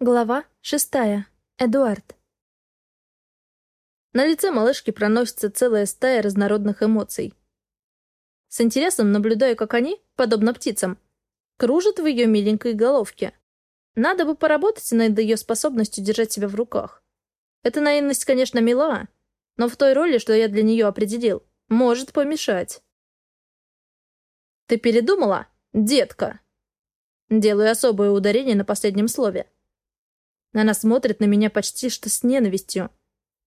Глава шестая. Эдуард. На лице малышки проносится целая стая разнородных эмоций. С интересом наблюдаю, как они, подобно птицам, кружат в ее миленькой головке. Надо бы поработать над ее способностью держать себя в руках. Эта наивность, конечно, мила, но в той роли, что я для нее определил, может помешать. «Ты передумала, детка?» Делаю особое ударение на последнем слове. Она смотрит на меня почти что с ненавистью.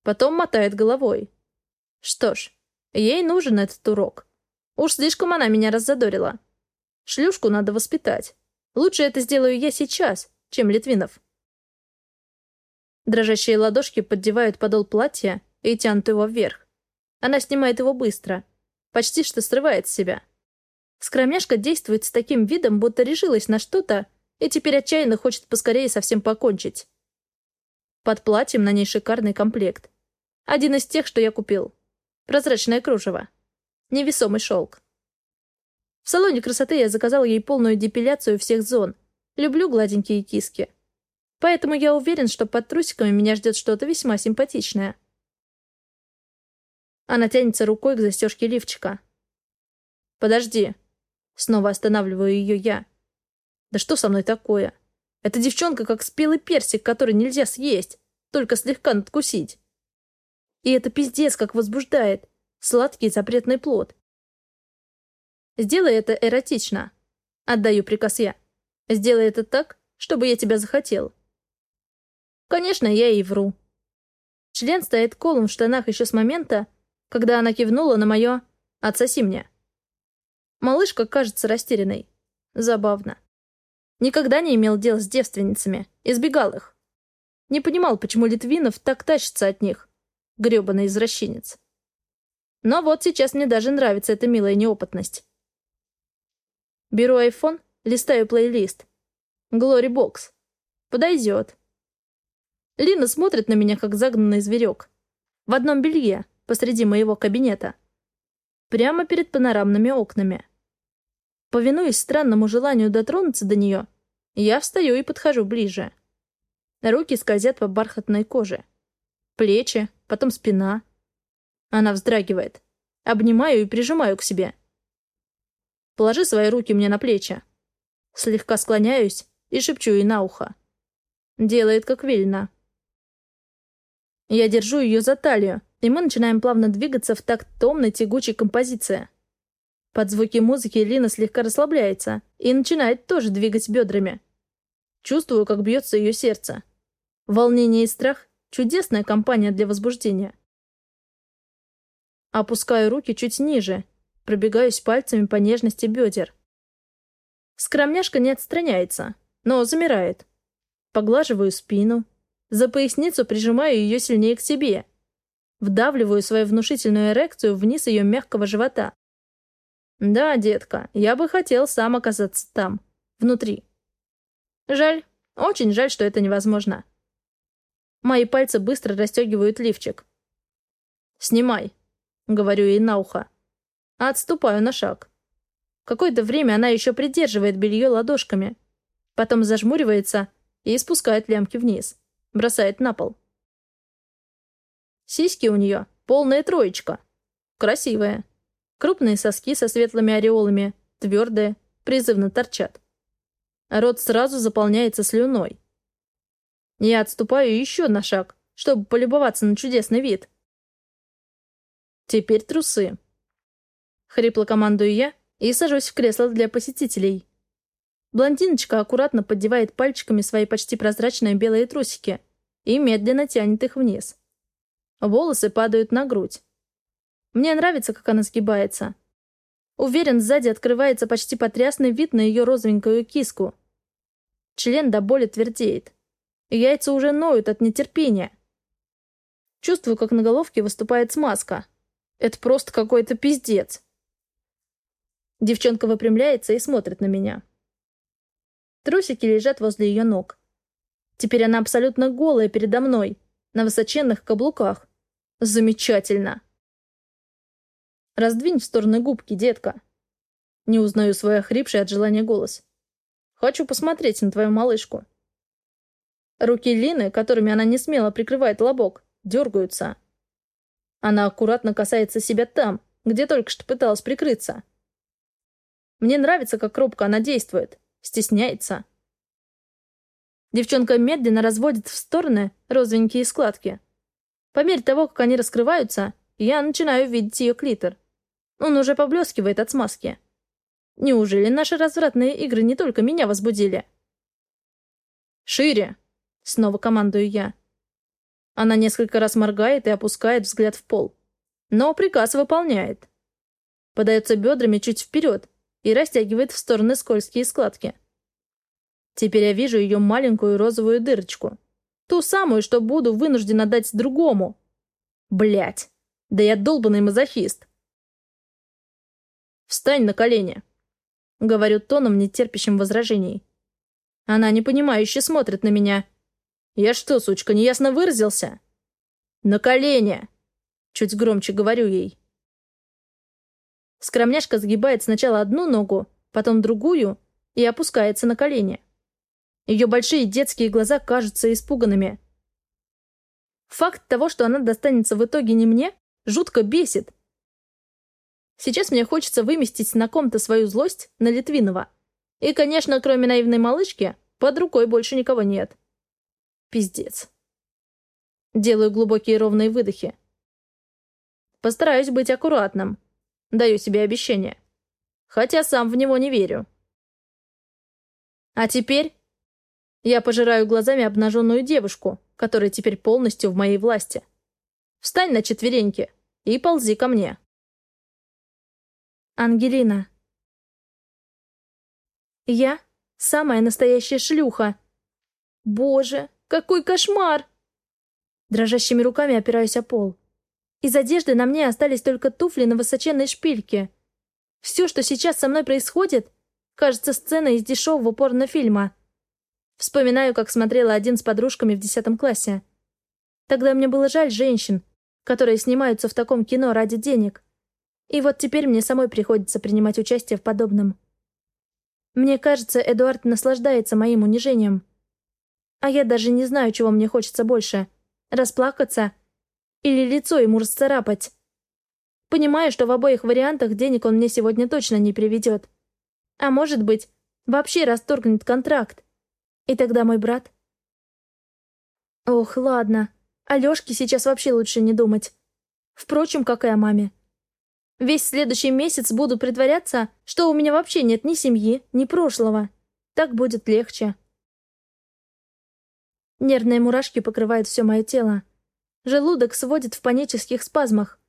Потом мотает головой. Что ж, ей нужен этот урок. Уж слишком она меня раззадорила. Шлюшку надо воспитать. Лучше это сделаю я сейчас, чем Литвинов. Дрожащие ладошки поддевают подол платья и тянут его вверх. Она снимает его быстро, почти что срывает с себя. Скромняшка действует с таким видом, будто решилась на что-то и теперь отчаянно хочет поскорее совсем покончить. Под платьем на ней шикарный комплект. Один из тех, что я купил. Прозрачное кружево. Невесомый шелк. В салоне красоты я заказал ей полную депиляцию всех зон. Люблю гладенькие киски. Поэтому я уверен, что под трусиками меня ждет что-то весьма симпатичное. Она тянется рукой к застежке лифчика. «Подожди». Снова останавливаю ее я. «Да что со мной такое?» Эта девчонка как спелый персик, который нельзя съесть, только слегка надкусить. И это пиздец как возбуждает. Сладкий запретный плод. Сделай это эротично. Отдаю приказ я. Сделай это так, чтобы я тебя захотел. Конечно, я и вру. Член стоит колом в штанах еще с момента, когда она кивнула на мое «отсоси мне». Малышка кажется растерянной. Забавно. Никогда не имел дел с девственницами, избегал их. Не понимал, почему Литвинов так тащится от них. грёбаный извращенец. Но вот сейчас мне даже нравится эта милая неопытность. Беру айфон, листаю плейлист. Глори Бокс. Подойдет. Лина смотрит на меня, как загнанный зверек. В одном белье, посреди моего кабинета. Прямо перед панорамными окнами. Повинуясь странному желанию дотронуться до нее, я встаю и подхожу ближе. Руки скользят по бархатной коже. Плечи, потом спина. Она вздрагивает. Обнимаю и прижимаю к себе. Положи свои руки мне на плечи. Слегка склоняюсь и шепчу ей на ухо. Делает, как велено. Я держу ее за талию, и мы начинаем плавно двигаться в такт томной тягучей композиции. Под звуки музыки Лина слегка расслабляется и начинает тоже двигать бедрами. Чувствую, как бьется ее сердце. Волнение и страх — чудесная компания для возбуждения. Опускаю руки чуть ниже, пробегаюсь пальцами по нежности бедер. Скромняшка не отстраняется, но замирает. Поглаживаю спину. За поясницу прижимаю ее сильнее к себе. Вдавливаю свою внушительную эрекцию вниз ее мягкого живота. «Да, детка, я бы хотел сам оказаться там, внутри». «Жаль, очень жаль, что это невозможно». Мои пальцы быстро расстегивают лифчик. «Снимай», — говорю ей на ухо. Отступаю на шаг. Какое-то время она еще придерживает белье ладошками. Потом зажмуривается и спускает лямки вниз. Бросает на пол. Сиськи у нее полная троечка. Красивая. Крупные соски со светлыми ореолами, твердые, призывно торчат. Рот сразу заполняется слюной. Я отступаю еще на шаг, чтобы полюбоваться на чудесный вид. Теперь трусы. Хрипло командую я и сажусь в кресло для посетителей. Блондиночка аккуратно поддевает пальчиками свои почти прозрачные белые трусики и медленно тянет их вниз. Волосы падают на грудь. Мне нравится, как она сгибается. Уверен, сзади открывается почти потрясный вид на ее розовенькую киску. Член до боли твердеет. Яйца уже ноют от нетерпения. Чувствую, как на головке выступает смазка. Это просто какой-то пиздец. Девчонка выпрямляется и смотрит на меня. Трусики лежат возле ее ног. Теперь она абсолютно голая передо мной, на высоченных каблуках. Замечательно. Раздвинь в стороны губки, детка. Не узнаю свой охрипший от желания голос. Хочу посмотреть на твою малышку. Руки Лины, которыми она не смело прикрывает лобок, дергаются. Она аккуратно касается себя там, где только что пыталась прикрыться. Мне нравится, как робко она действует, стесняется. Девчонка медленно разводит в стороны розовенькие складки. По мере того, как они раскрываются, я начинаю видеть ее клитор. Он уже поблескивает от смазки. Неужели наши развратные игры не только меня возбудили? «Шире!» — снова командую я. Она несколько раз моргает и опускает взгляд в пол. Но приказ выполняет. Подается бедрами чуть вперед и растягивает в стороны скользкие складки. Теперь я вижу ее маленькую розовую дырочку. Ту самую, что буду вынуждена дать другому. Блять. Да я долбанный мазохист. «Встань на колени», — говорю тоном, не терпящим возражений. Она непонимающе смотрит на меня. «Я что, сучка, неясно выразился?» «На колени!» Чуть громче говорю ей. Скромняшка сгибает сначала одну ногу, потом другую и опускается на колени. Ее большие детские глаза кажутся испуганными. Факт того, что она достанется в итоге не мне, жутко бесит. Сейчас мне хочется выместить на ком-то свою злость на Литвинова. И, конечно, кроме наивной малышки, под рукой больше никого нет. Пиздец. Делаю глубокие ровные выдохи. Постараюсь быть аккуратным. Даю себе обещание. Хотя сам в него не верю. А теперь я пожираю глазами обнаженную девушку, которая теперь полностью в моей власти. Встань на четвереньки и ползи ко мне. Ангелина. Я самая настоящая шлюха. Боже, какой кошмар! Дрожащими руками опираюсь о пол. Из одежды на мне остались только туфли на высоченной шпильке. Все, что сейчас со мной происходит, кажется сценой из дешевого порнофильма. Вспоминаю, как смотрела один с подружками в десятом классе. Тогда мне было жаль женщин, которые снимаются в таком кино ради денег. И вот теперь мне самой приходится принимать участие в подобном. Мне кажется, Эдуард наслаждается моим унижением. А я даже не знаю, чего мне хочется больше. Расплакаться или лицо ему расцарапать. Понимаю, что в обоих вариантах денег он мне сегодня точно не приведет. А может быть, вообще расторгнет контракт. И тогда мой брат... Ох, ладно. О Лёшке сейчас вообще лучше не думать. Впрочем, как и о маме. Весь следующий месяц буду притворяться, что у меня вообще нет ни семьи, ни прошлого. Так будет легче. Нервные мурашки покрывают все мое тело. Желудок сводит в панических спазмах.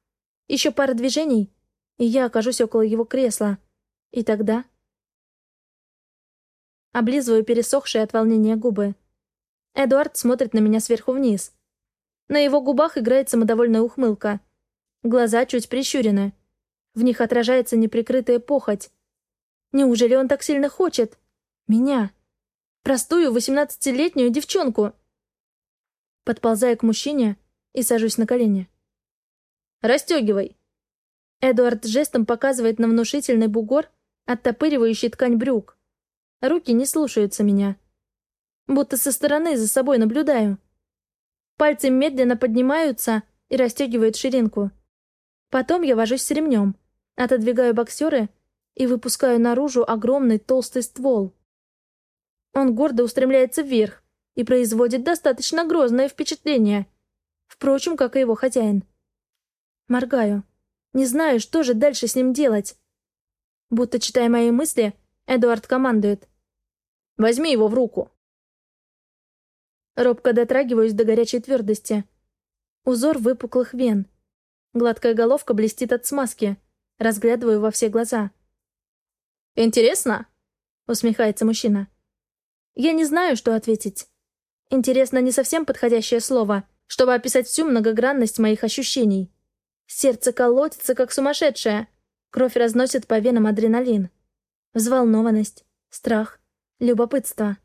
Еще пара движений, и я окажусь около его кресла. И тогда... Облизываю пересохшие от волнения губы. Эдуард смотрит на меня сверху вниз. На его губах играет самодовольная ухмылка. Глаза чуть прищурены. В них отражается неприкрытая похоть. Неужели он так сильно хочет? Меня. Простую восемнадцатилетнюю девчонку. Подползаю к мужчине и сажусь на колени. «Растегивай!» Эдуард жестом показывает на внушительный бугор, оттопыривающий ткань брюк. Руки не слушаются меня. Будто со стороны за собой наблюдаю. Пальцы медленно поднимаются и расстегивают ширинку. Потом я вожусь с ремнем. Отодвигаю боксеры и выпускаю наружу огромный толстый ствол. Он гордо устремляется вверх и производит достаточно грозное впечатление. Впрочем, как и его хозяин. Моргаю. Не знаю, что же дальше с ним делать. Будто читая мои мысли, Эдуард командует. «Возьми его в руку». Робко дотрагиваюсь до горячей твердости. Узор выпуклых вен. Гладкая головка блестит от смазки. Разглядываю во все глаза. «Интересно?» — усмехается мужчина. Я не знаю, что ответить. Интересно не совсем подходящее слово, чтобы описать всю многогранность моих ощущений. Сердце колотится, как сумасшедшее. Кровь разносит по венам адреналин. Взволнованность, страх, любопытство.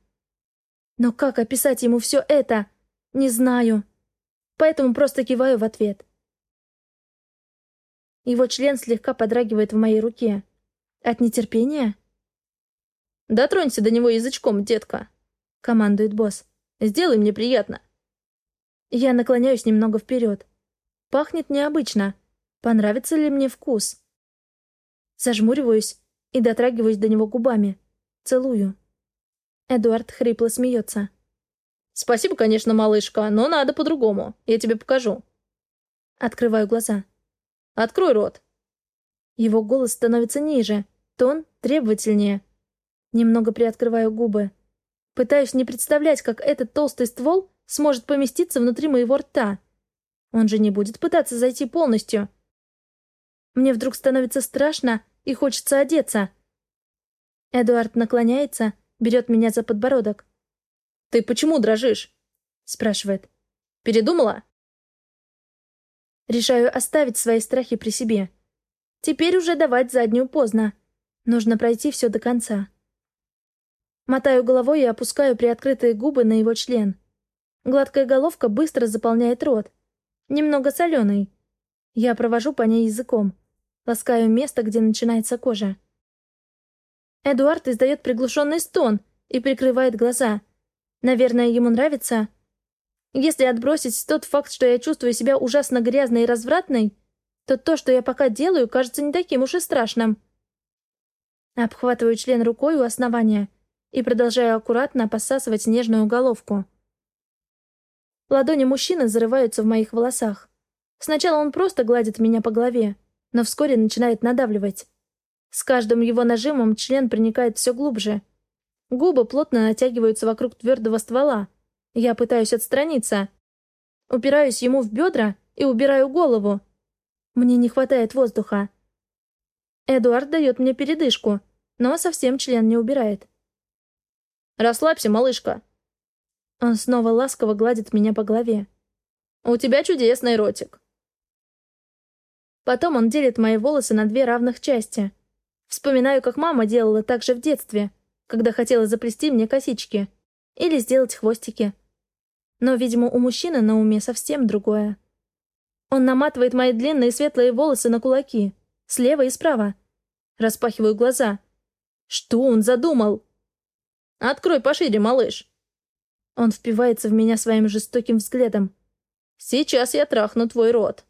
Но как описать ему все это? Не знаю. Поэтому просто киваю в ответ. Его член слегка подрагивает в моей руке. От нетерпения? «Дотронься до него язычком, детка», — командует босс. Сделай мне приятно. Я наклоняюсь немного вперед. Пахнет необычно. Понравится ли мне вкус? Зажмуриваюсь и дотрагиваюсь до него губами. Целую. Эдуард хрипло смеется. «Спасибо, конечно, малышка, но надо по-другому. Я тебе покажу». Открываю глаза. «Открой рот». Его голос становится ниже, тон требовательнее. Немного приоткрываю губы. Пытаюсь не представлять, как этот толстый ствол сможет поместиться внутри моего рта. Он же не будет пытаться зайти полностью. Мне вдруг становится страшно и хочется одеться. Эдуард наклоняется, берет меня за подбородок. «Ты почему дрожишь?» — спрашивает. «Передумала?» Решаю оставить свои страхи при себе. Теперь уже давать заднюю поздно. Нужно пройти все до конца. Мотаю головой и опускаю приоткрытые губы на его член. Гладкая головка быстро заполняет рот. Немного соленый. Я провожу по ней языком. Ласкаю место, где начинается кожа. Эдуард издает приглушенный стон и прикрывает глаза. Наверное, ему нравится. Если отбросить тот факт, что я чувствую себя ужасно грязной и развратной, то то, что я пока делаю, кажется не таким уж и страшным. Обхватываю член рукой у основания и продолжаю аккуратно посасывать нежную головку. Ладони мужчины зарываются в моих волосах. Сначала он просто гладит меня по голове, но вскоре начинает надавливать. С каждым его нажимом член проникает все глубже. Губы плотно натягиваются вокруг твердого ствола. Я пытаюсь отстраниться. Упираюсь ему в бедра и убираю голову. Мне не хватает воздуха. Эдуард дает мне передышку, но совсем член не убирает. «Расслабься, малышка!» Он снова ласково гладит меня по голове. «У тебя чудесный ротик!» Потом он делит мои волосы на две равных части — Вспоминаю, как мама делала так же в детстве, когда хотела заплести мне косички или сделать хвостики. Но, видимо, у мужчины на уме совсем другое. Он наматывает мои длинные светлые волосы на кулаки, слева и справа. Распахиваю глаза. Что он задумал? «Открой пошире, малыш!» Он впивается в меня своим жестоким взглядом. «Сейчас я трахну твой рот!»